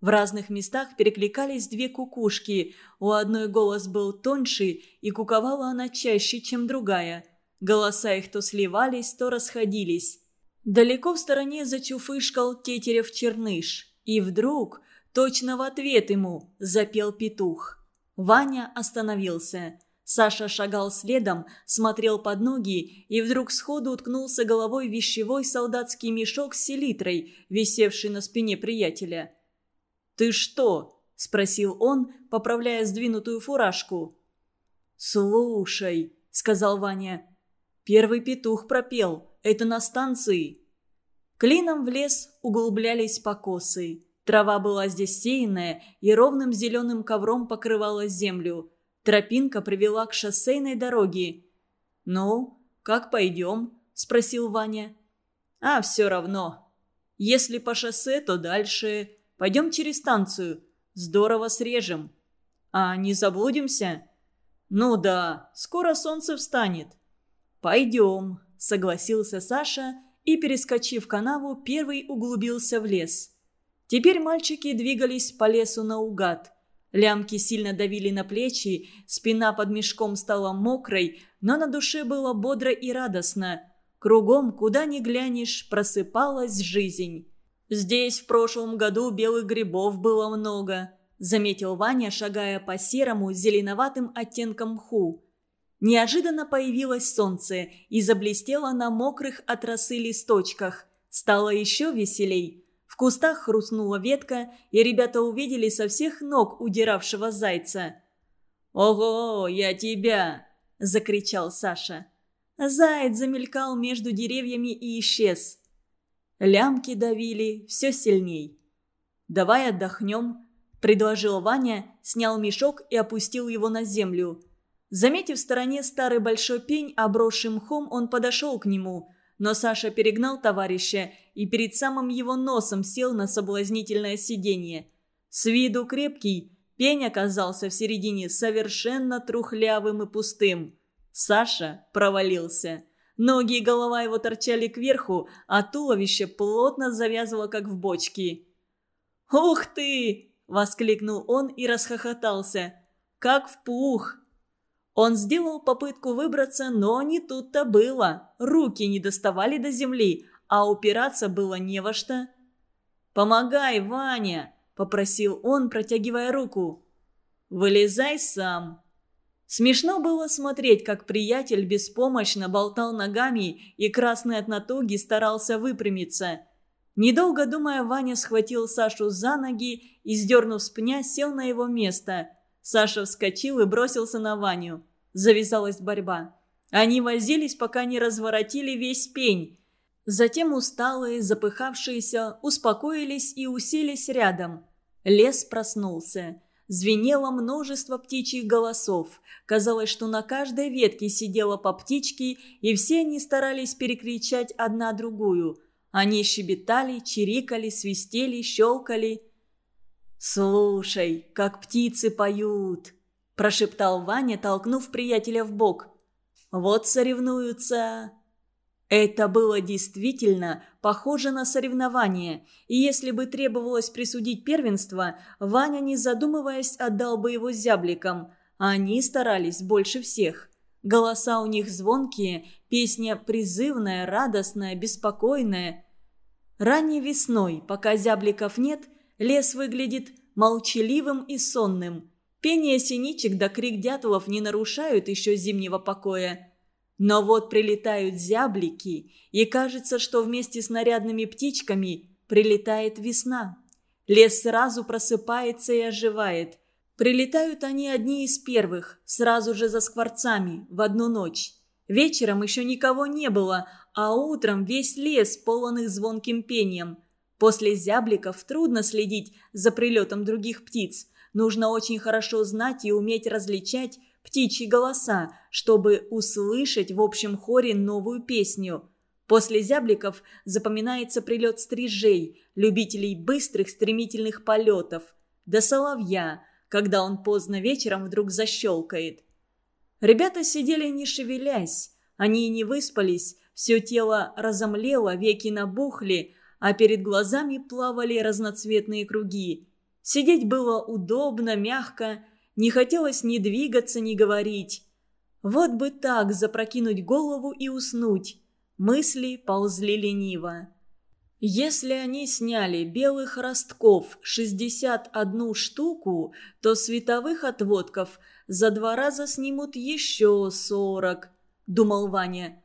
В разных местах перекликались две кукушки. У одной голос был тоньше, и куковала она чаще, чем другая. Голоса их то сливались, то расходились. Далеко в стороне зачуфышкал тетерев-черныш. И вдруг, точно в ответ ему, запел петух. Ваня остановился. Саша шагал следом, смотрел под ноги и вдруг сходу уткнулся головой в вещевой солдатский мешок с селитрой, висевший на спине приятеля. «Ты что?» – спросил он, поправляя сдвинутую фуражку. «Слушай», – сказал Ваня, – «первый петух пропел». Это на станции». Клином в лес углублялись покосы. Трава была здесь сеянная и ровным зеленым ковром покрывала землю. Тропинка привела к шоссейной дороге. «Ну, как пойдем?» – спросил Ваня. «А, все равно. Если по шоссе, то дальше. Пойдем через станцию. Здорово срежем. А не заблудимся?» «Ну да, скоро солнце встанет». «Пойдем», согласился Саша и, перескочив канаву, первый углубился в лес. Теперь мальчики двигались по лесу наугад. Лямки сильно давили на плечи, спина под мешком стала мокрой, но на душе было бодро и радостно. Кругом, куда ни глянешь, просыпалась жизнь. «Здесь в прошлом году белых грибов было много», – заметил Ваня, шагая по серому зеленоватым оттенкам мху. Неожиданно появилось солнце и заблестело на мокрых от росы листочках. Стало еще веселей. В кустах хрустнула ветка, и ребята увидели со всех ног удиравшего зайца. «Ого, я тебя!» – закричал Саша. Заяц замелькал между деревьями и исчез. Лямки давили все сильней. «Давай отдохнем», – предложил Ваня, снял мешок и опустил его на землю – Заметив в стороне старый большой пень, обросший мхом, он подошел к нему. Но Саша перегнал товарища и перед самым его носом сел на соблазнительное сиденье. С виду крепкий, пень оказался в середине совершенно трухлявым и пустым. Саша провалился. Ноги и голова его торчали кверху, а туловище плотно завязывало, как в бочке. «Ух ты!» – воскликнул он и расхохотался. «Как в пух!» Он сделал попытку выбраться, но не тут-то было. Руки не доставали до земли, а упираться было не во что. «Помогай, Ваня!» – попросил он, протягивая руку. «Вылезай сам!» Смешно было смотреть, как приятель беспомощно болтал ногами и красный от натуги старался выпрямиться. Недолго думая, Ваня схватил Сашу за ноги и, сдернув с пня, сел на его место – Саша вскочил и бросился на Ваню. Завязалась борьба. Они возились, пока не разворотили весь пень. Затем усталые, запыхавшиеся, успокоились и уселись рядом. Лес проснулся. Звенело множество птичьих голосов. Казалось, что на каждой ветке сидела по птичке, и все они старались перекричать одна другую. Они щебетали, чирикали, свистели, щелкали. «Слушай, как птицы поют!» – прошептал Ваня, толкнув приятеля в бок. «Вот соревнуются!» Это было действительно похоже на соревнование, и если бы требовалось присудить первенство, Ваня, не задумываясь, отдал бы его зябликам. Они старались больше всех. Голоса у них звонкие, песня призывная, радостная, беспокойная. Ранней весной, пока зябликов нет, лес выглядит молчаливым и сонным. Пение синичек да крик дятлов не нарушают еще зимнего покоя. Но вот прилетают зяблики, и кажется, что вместе с нарядными птичками прилетает весна. Лес сразу просыпается и оживает. Прилетают они одни из первых, сразу же за скворцами, в одну ночь. Вечером еще никого не было, а утром весь лес полон их звонким пением. После зябликов трудно следить за прилетом других птиц. Нужно очень хорошо знать и уметь различать, птичьи голоса, чтобы услышать в общем хоре новую песню. После зябликов запоминается прилет стрижей, любителей быстрых стремительных полетов, до соловья, когда он поздно вечером вдруг защелкает. Ребята сидели не шевелясь, они не выспались, все тело разомлело, веки набухли, а перед глазами плавали разноцветные круги. Сидеть было удобно, мягко не хотелось ни двигаться, ни говорить. Вот бы так запрокинуть голову и уснуть. Мысли ползли лениво. Если они сняли белых ростков 61 штуку, то световых отводков за два раза снимут еще 40, думал Ваня.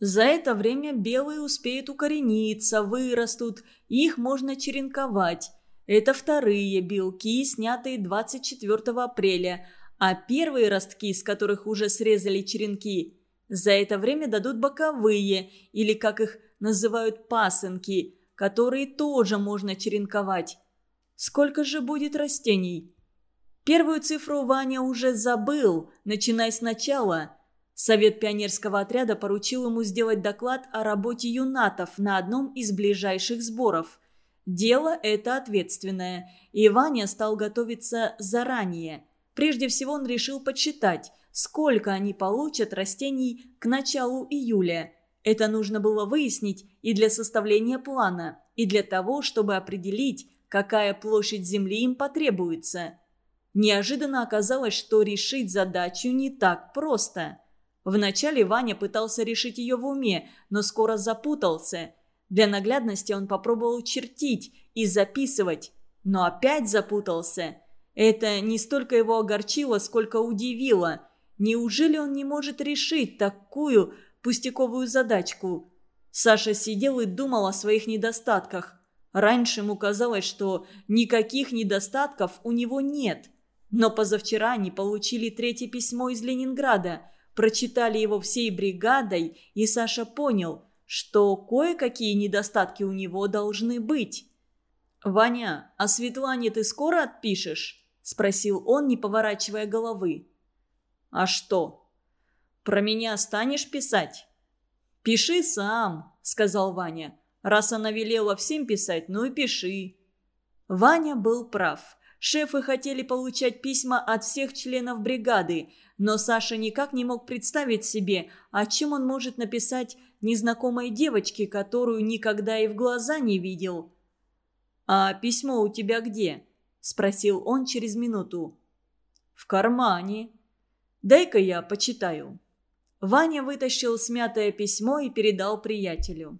За это время белые успеют укорениться, вырастут, их можно черенковать. Это вторые белки, снятые 24 апреля, а первые ростки, из которых уже срезали черенки, за это время дадут боковые, или как их называют пасынки, которые тоже можно черенковать. Сколько же будет растений? Первую цифру Ваня уже забыл, начиная сначала. Совет пионерского отряда поручил ему сделать доклад о работе юнатов на одном из ближайших сборов – Дело это ответственное, и Ваня стал готовиться заранее. Прежде всего он решил подсчитать, сколько они получат растений к началу июля. Это нужно было выяснить и для составления плана, и для того, чтобы определить, какая площадь земли им потребуется. Неожиданно оказалось, что решить задачу не так просто. Вначале Ваня пытался решить ее в уме, но скоро запутался – для наглядности он попробовал чертить и записывать, но опять запутался. Это не столько его огорчило, сколько удивило. Неужели он не может решить такую пустяковую задачку? Саша сидел и думал о своих недостатках. Раньше ему казалось, что никаких недостатков у него нет. Но позавчера они получили третье письмо из Ленинграда, прочитали его всей бригадой, и Саша понял – что кое-какие недостатки у него должны быть. «Ваня, а Светлане ты скоро отпишешь?» – спросил он, не поворачивая головы. «А что? Про меня станешь писать?» «Пиши сам», – сказал Ваня. «Раз она велела всем писать, ну и пиши». Ваня был прав. Шефы хотели получать письма от всех членов бригады, но Саша никак не мог представить себе, о чем он может написать незнакомой девочке, которую никогда и в глаза не видел. «А письмо у тебя где?» – спросил он через минуту. «В кармане. Дай-ка я почитаю». Ваня вытащил смятое письмо и передал приятелю.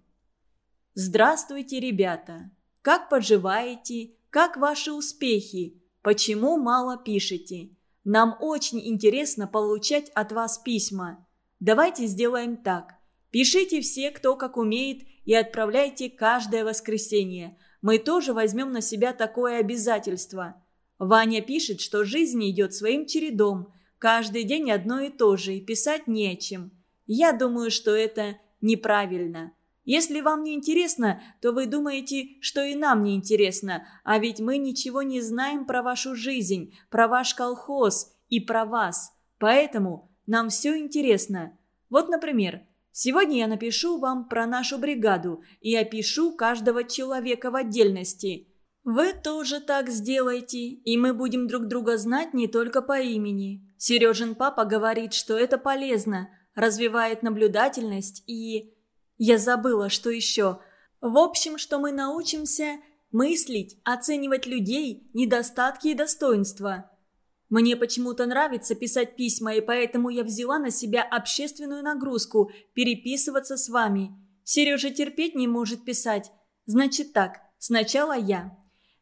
«Здравствуйте, ребята! Как поживаете? Как ваши успехи? Почему мало пишете? Нам очень интересно получать от вас письма. Давайте сделаем так. Пишите все, кто как умеет, и отправляйте каждое воскресенье. Мы тоже возьмем на себя такое обязательство. Ваня пишет, что жизнь идет своим чередом. Каждый день одно и то же, и писать нечем. Я думаю, что это неправильно. Если вам не интересно, то вы думаете, что и нам не интересно, а ведь мы ничего не знаем про вашу жизнь, про ваш колхоз и про вас. Поэтому нам все интересно. Вот, например, Сегодня я напишу вам про нашу бригаду и опишу каждого человека в отдельности. Вы тоже так сделайте, и мы будем друг друга знать не только по имени. Сережин папа говорит, что это полезно, развивает наблюдательность и... Я забыла, что еще. В общем, что мы научимся мыслить, оценивать людей, недостатки и достоинства. Мне почему-то нравится писать письма, и поэтому я взяла на себя общественную нагрузку – переписываться с вами. Сережа терпеть не может писать. Значит так, сначала я.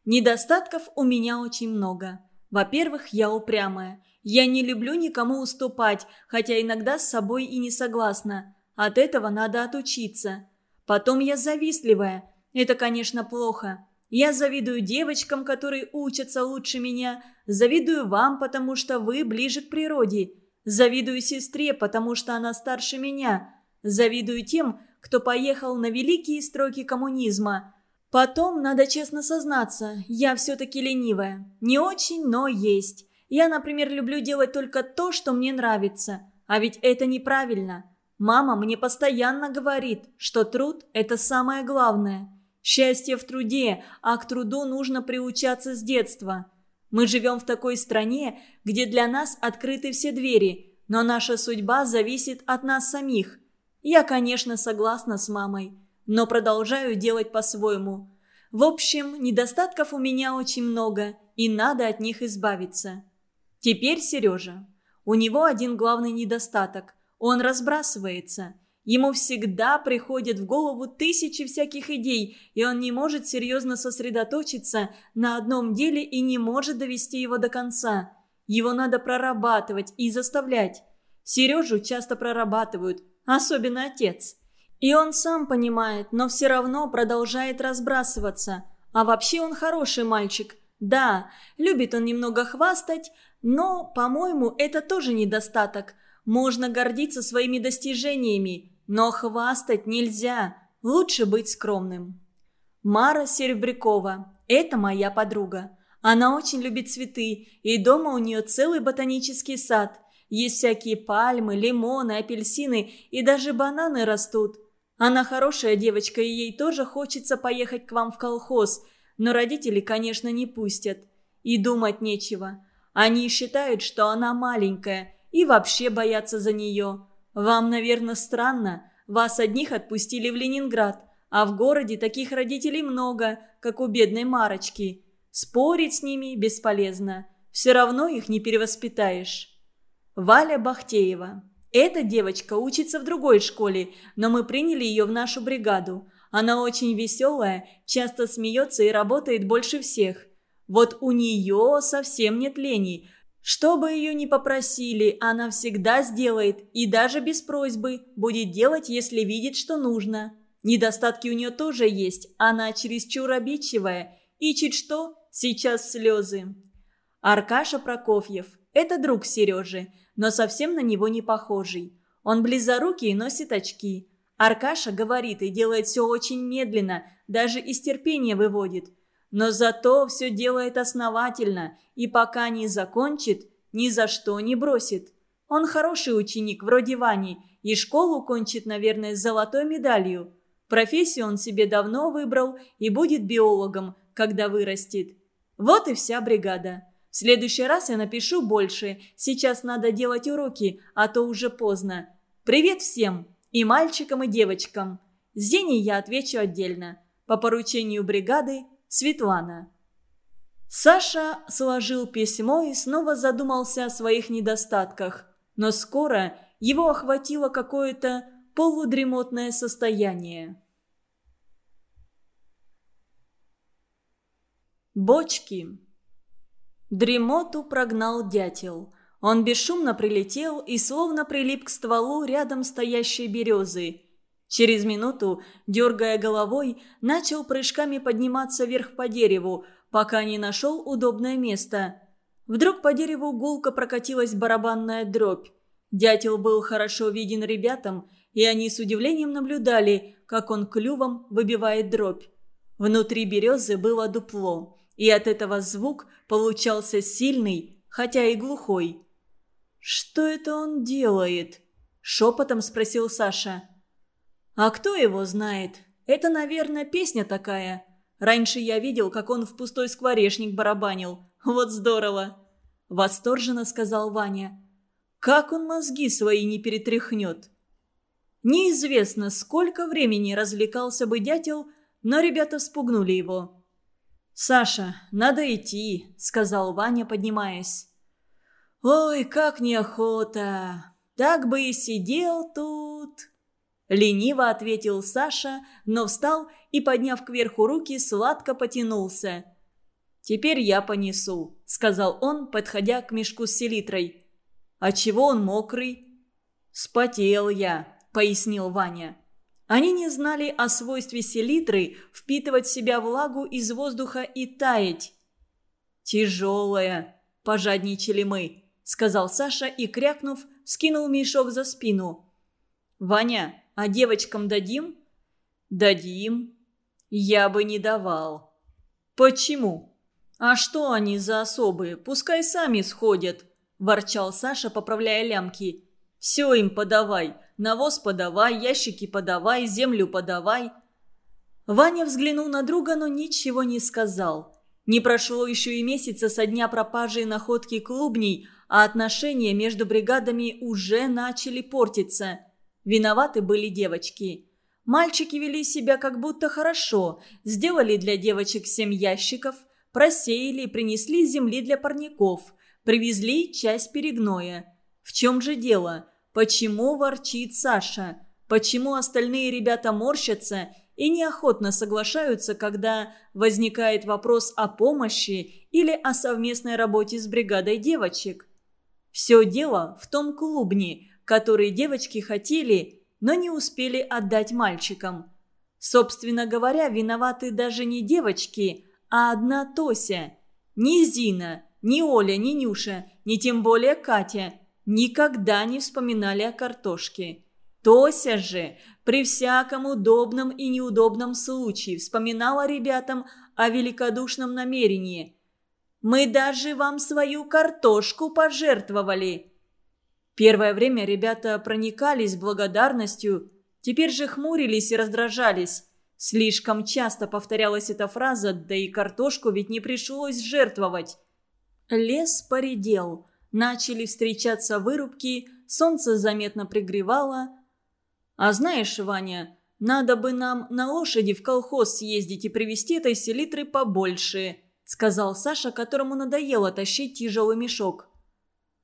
Недостатков у меня очень много. Во-первых, я упрямая. Я не люблю никому уступать, хотя иногда с собой и не согласна. От этого надо отучиться. Потом я завистливая. Это, конечно, плохо. Я завидую девочкам, которые учатся лучше меня. Завидую вам, потому что вы ближе к природе. Завидую сестре, потому что она старше меня. Завидую тем, кто поехал на великие строки коммунизма. Потом, надо честно сознаться, я все-таки ленивая. Не очень, но есть. Я, например, люблю делать только то, что мне нравится. А ведь это неправильно. Мама мне постоянно говорит, что труд – это самое главное. Счастье в труде, а к труду нужно приучаться с детства. Мы живем в такой стране, где для нас открыты все двери, но наша судьба зависит от нас самих. Я, конечно, согласна с мамой но продолжаю делать по-своему. В общем, недостатков у меня очень много, и надо от них избавиться. Теперь Сережа. У него один главный недостаток. Он разбрасывается. Ему всегда приходят в голову тысячи всяких идей, и он не может серьезно сосредоточиться на одном деле и не может довести его до конца. Его надо прорабатывать и заставлять. Сережу часто прорабатывают, особенно отец. И он сам понимает, но все равно продолжает разбрасываться. А вообще он хороший мальчик. Да, любит он немного хвастать, но, по-моему, это тоже недостаток. Можно гордиться своими достижениями, но хвастать нельзя. Лучше быть скромным. Мара Серебрякова. Это моя подруга. Она очень любит цветы, и дома у нее целый ботанический сад. Есть всякие пальмы, лимоны, апельсины и даже бананы растут. Она хорошая девочка, и ей тоже хочется поехать к вам в колхоз, но родители, конечно, не пустят. И думать нечего. Они считают, что она маленькая, и вообще боятся за нее. Вам, наверное, странно. Вас одних отпустили в Ленинград, а в городе таких родителей много, как у бедной Марочки. Спорить с ними бесполезно. Все равно их не перевоспитаешь. Валя Бахтеева эта девочка учится в другой школе, но мы приняли ее в нашу бригаду. Она очень веселая, часто смеется и работает больше всех. Вот у нее совсем нет лени. Что бы ее ни попросили, она всегда сделает и даже без просьбы будет делать, если видит, что нужно. Недостатки у нее тоже есть, она чересчур обидчивая. И чуть что, сейчас слезы. Аркаша Прокофьев – это друг Сережи – но совсем на него не похожий. Он близорукий и носит очки. Аркаша говорит и делает все очень медленно, даже из терпения выводит. Но зато все делает основательно, и пока не закончит, ни за что не бросит. Он хороший ученик, вроде Вани, и школу кончит, наверное, с золотой медалью. Профессию он себе давно выбрал и будет биологом, когда вырастет. Вот и вся бригада. В следующий раз я напишу больше. Сейчас надо делать уроки, а то уже поздно. Привет всем! И мальчикам, и девочкам. Зине я отвечу отдельно. По поручению бригады Светлана. Саша сложил письмо и снова задумался о своих недостатках. Но скоро его охватило какое-то полудремотное состояние. Бочки. Дремоту прогнал дятел. Он бесшумно прилетел и словно прилип к стволу рядом стоящей березы. Через минуту, дергая головой, начал прыжками подниматься вверх по дереву, пока не нашел удобное место. Вдруг по дереву гулко прокатилась барабанная дробь. Дятел был хорошо виден ребятам, и они с удивлением наблюдали, как он клювом выбивает дробь. Внутри березы было дупло и от этого звук получался сильный, хотя и глухой. «Что это он делает?» – шепотом спросил Саша. «А кто его знает? Это, наверное, песня такая. Раньше я видел, как он в пустой скворечник барабанил. Вот здорово!» Восторженно сказал Ваня. «Как он мозги свои не перетряхнет!» Неизвестно, сколько времени развлекался бы дятел, но ребята спугнули его. «Саша, надо идти», — сказал Ваня, поднимаясь. «Ой, как неохота! Так бы и сидел тут!» Лениво ответил Саша, но встал и, подняв кверху руки, сладко потянулся. «Теперь я понесу», — сказал он, подходя к мешку с селитрой. «А чего он мокрый?» «Спотел я», — пояснил Ваня. Они не знали о свойстве селитры впитывать в себя влагу из воздуха и таять. «Тяжелая», – пожадничали мы, – сказал Саша и, крякнув, скинул мешок за спину. «Ваня, а девочкам дадим?» «Дадим». «Я бы не давал». «Почему?» «А что они за особые? Пускай сами сходят», – ворчал Саша, поправляя лямки. «Все им подавай. Навоз подавай, ящики подавай, землю подавай». Ваня взглянул на друга, но ничего не сказал. Не прошло еще и месяца со дня пропажи и находки клубней, а отношения между бригадами уже начали портиться. Виноваты были девочки. Мальчики вели себя как будто хорошо, сделали для девочек семь ящиков, просеяли и принесли земли для парников, привезли часть перегноя. В чем же дело? Почему ворчит Саша? Почему остальные ребята морщатся и неохотно соглашаются, когда возникает вопрос о помощи или о совместной работе с бригадой девочек? Все дело в том клубне, который девочки хотели, но не успели отдать мальчикам. Собственно говоря, виноваты даже не девочки, а одна Тося. Ни Зина, ни Оля, ни Нюша, ни тем более Катя – никогда не вспоминали о картошке. Тося же при всяком удобном и неудобном случае вспоминала ребятам о великодушном намерении. «Мы даже вам свою картошку пожертвовали!» Первое время ребята проникались благодарностью, теперь же хмурились и раздражались. Слишком часто повторялась эта фраза, да и картошку ведь не пришлось жертвовать. Лес поредел – Начали встречаться вырубки, солнце заметно пригревало. «А знаешь, Ваня, надо бы нам на лошади в колхоз съездить и привезти этой селитры побольше», сказал Саша, которому надоело тащить тяжелый мешок.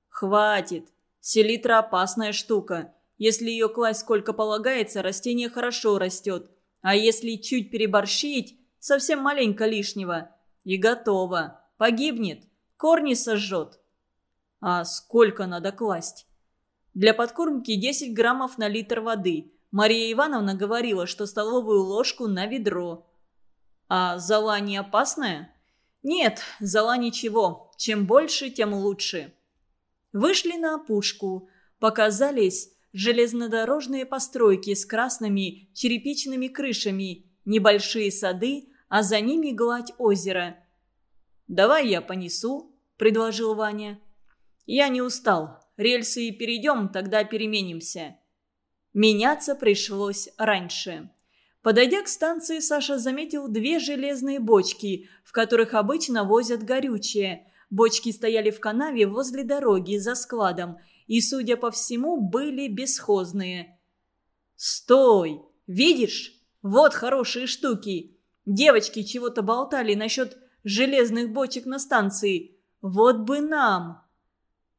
«Хватит. Селитра опасная штука. Если ее класть сколько полагается, растение хорошо растет. А если чуть переборщить, совсем маленько лишнего. И готово. Погибнет. Корни сожжет. А сколько надо класть? Для подкормки 10 граммов на литр воды. Мария Ивановна говорила, что столовую ложку на ведро. А зола не опасная? Нет, зола ничего. Чем больше, тем лучше. Вышли на опушку. Показались железнодорожные постройки с красными черепичными крышами, небольшие сады, а за ними гладь озера. «Давай я понесу», — предложил Ваня. «Я не устал. Рельсы и перейдем, тогда переменимся». Меняться пришлось раньше. Подойдя к станции, Саша заметил две железные бочки, в которых обычно возят горючее. Бочки стояли в канаве возле дороги за складом и, судя по всему, были бесхозные. «Стой! Видишь? Вот хорошие штуки! Девочки чего-то болтали насчет железных бочек на станции. Вот бы нам!»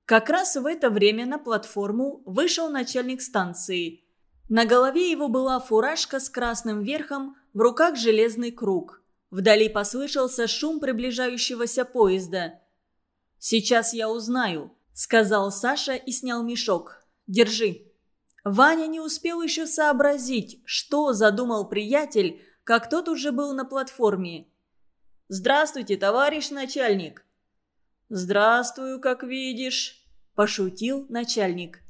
Как раз в это время на платформу вышел начальник станции. На голове его была фуражка с красным верхом, в руках железный круг. Вдали послышался шум приближающегося поезда. «Сейчас я узнаю», — сказал Саша и снял мешок. «Держи». Ваня не успел еще сообразить, что задумал приятель, как тот уже был на платформе. «Здравствуйте, товарищ начальник!» «Здравствуй, как видишь», – пошутил начальник.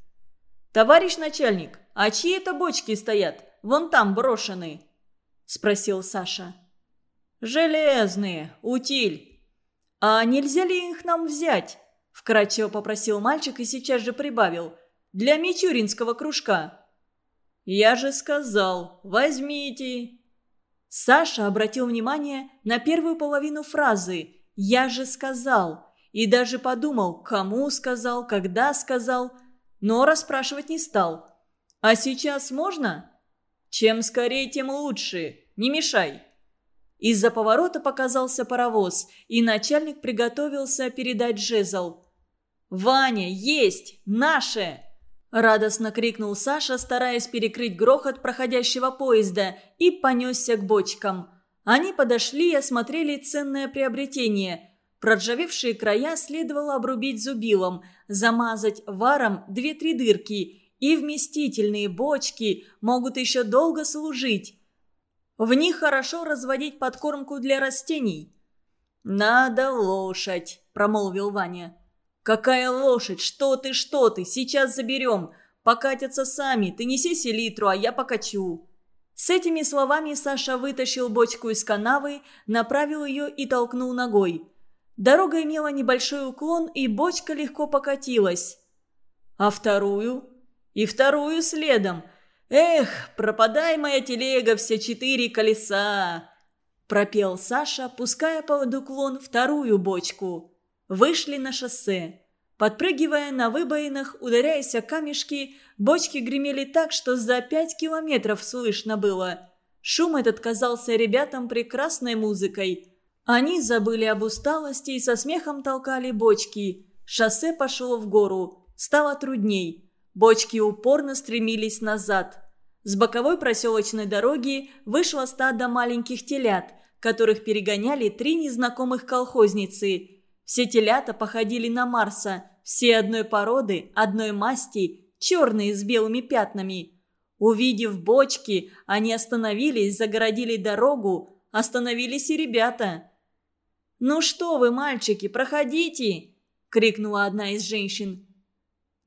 «Товарищ начальник, а чьи это бочки стоят? Вон там брошены?» – спросил Саша. «Железные, утиль». «А нельзя ли их нам взять?» – вкратчиво попросил мальчик и сейчас же прибавил. «Для мичуринского кружка». «Я же сказал, возьмите!» Саша обратил внимание на первую половину фразы «Я же сказал» и даже подумал, кому сказал, когда сказал, но расспрашивать не стал. «А сейчас можно?» «Чем скорее, тем лучше. Не мешай». Из-за поворота показался паровоз, и начальник приготовился передать жезл. «Ваня, есть! Наше!» Радостно крикнул Саша, стараясь перекрыть грохот проходящего поезда, и понесся к бочкам. Они подошли и осмотрели ценное приобретение. Проржавевшие края следовало обрубить зубилом, замазать варом две-три дырки, и вместительные бочки могут еще долго служить. В них хорошо разводить подкормку для растений. «Надо лошадь», – промолвил Ваня. «Какая лошадь? Что ты, что ты? Сейчас заберем. Покатятся сами. Ты неси селитру, а я покачу». С этими словами Саша вытащил бочку из канавы, направил ее и толкнул ногой. Дорога имела небольшой уклон, и бочка легко покатилась. А вторую? И вторую следом. «Эх, пропадай моя телега, все четыре колеса!» Пропел Саша, пуская под уклон вторую бочку. Вышли на шоссе. Подпрыгивая на выбоинах, ударяясь о камешки, бочки гремели так, что за пять километров слышно было. Шум этот казался ребятам прекрасной музыкой. Они забыли об усталости и со смехом толкали бочки. Шоссе пошло в гору. Стало трудней. Бочки упорно стремились назад. С боковой проселочной дороги вышло стадо маленьких телят, которых перегоняли три незнакомых колхозницы – все телята походили на Марса, все одной породы, одной масти, черные с белыми пятнами. Увидев бочки, они остановились, загородили дорогу, остановились и ребята. «Ну что вы, мальчики, проходите!» – крикнула одна из женщин.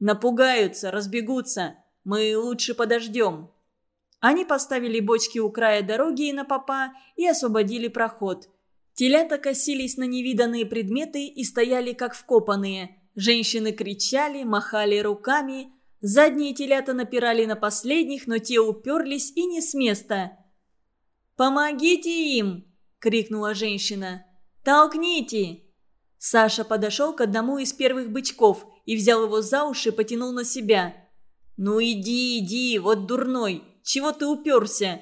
«Напугаются, разбегутся. Мы лучше подождем». Они поставили бочки у края дороги и на попа и освободили проход – Телята косились на невиданные предметы и стояли как вкопанные. Женщины кричали, махали руками. Задние телята напирали на последних, но те уперлись и не с места. «Помогите им!» – крикнула женщина. «Толкните!» Саша подошел к одному из первых бычков и взял его за уши и потянул на себя. «Ну иди, иди, вот дурной! Чего ты уперся?»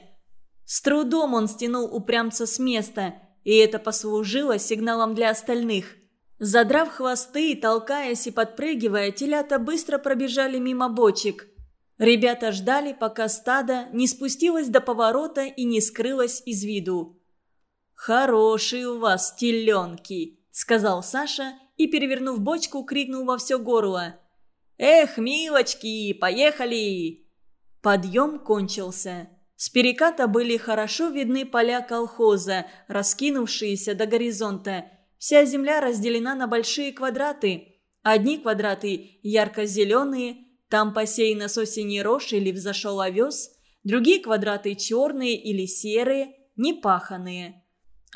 С трудом он стянул упрямца с места – и это послужило сигналом для остальных. Задрав хвосты, толкаясь и подпрыгивая, телята быстро пробежали мимо бочек. Ребята ждали, пока стадо не спустилось до поворота и не скрылось из виду. «Хорошие у вас теленки», — сказал Саша и, перевернув бочку, крикнул во все горло. «Эх, милочки, поехали!» Подъем кончился. С переката были хорошо видны поля колхоза, раскинувшиеся до горизонта. Вся земля разделена на большие квадраты. Одни квадраты ярко-зеленые, там посеяна с осени рожь или взошел овес. Другие квадраты черные или серые, непаханные.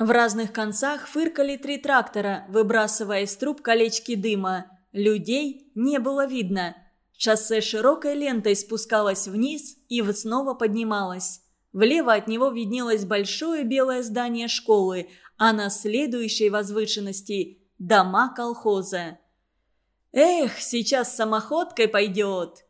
В разных концах фыркали три трактора, выбрасывая из труб колечки дыма. Людей не было видно – Шоссе широкой лентой спускалось вниз и снова поднималось. Влево от него виднелось большое белое здание школы, а на следующей возвышенности – дома колхоза. «Эх, сейчас самоходкой пойдет!»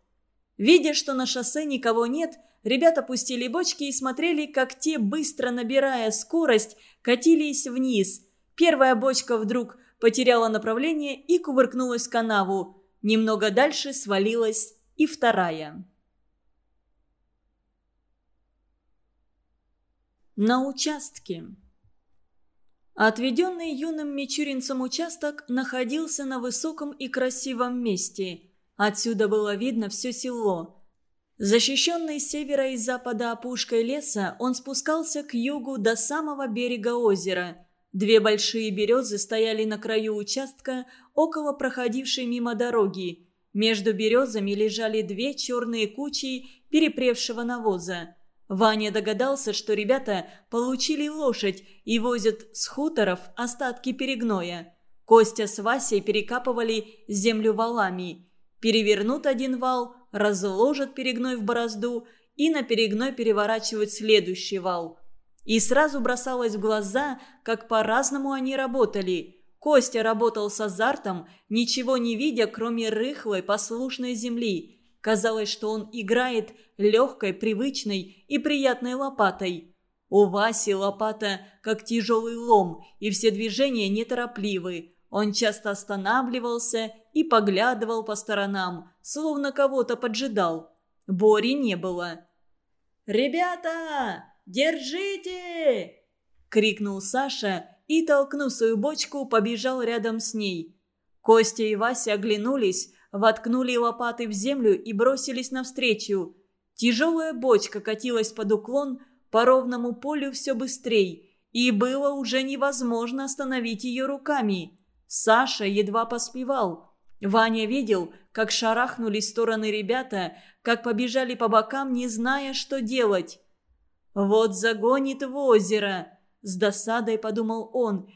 Видя, что на шоссе никого нет, ребята пустили бочки и смотрели, как те, быстро набирая скорость, катились вниз. Первая бочка вдруг потеряла направление и кувыркнулась в канаву – Немного дальше свалилась и вторая. На участке. Отведенный юным мичуринцем участок находился на высоком и красивом месте. Отсюда было видно все село. Защищенный с севера и запада опушкой леса, он спускался к югу до самого берега озера – Две большие березы стояли на краю участка, около проходившей мимо дороги. Между березами лежали две черные кучи перепревшего навоза. Ваня догадался, что ребята получили лошадь и возят с хуторов остатки перегноя. Костя с Васей перекапывали землю валами. Перевернут один вал, разложат перегной в борозду и на перегной переворачивать следующий вал. И сразу бросалось в глаза, как по-разному они работали. Костя работал с азартом, ничего не видя, кроме рыхлой, послушной земли. Казалось, что он играет легкой, привычной и приятной лопатой. У Васи лопата как тяжелый лом, и все движения неторопливы. Он часто останавливался и поглядывал по сторонам, словно кого-то поджидал. Бори не было. «Ребята, держите!» – крикнул Саша и, толкнув свою бочку, побежал рядом с ней. Костя и Вася оглянулись, воткнули лопаты в землю и бросились навстречу. Тяжелая бочка катилась под уклон по ровному полю все быстрее, и было уже невозможно остановить ее руками. Саша едва поспевал. Ваня видел, как шарахнулись в стороны ребята, как побежали по бокам, не зная, что делать. «Вот загонит в озеро!» – с досадой подумал он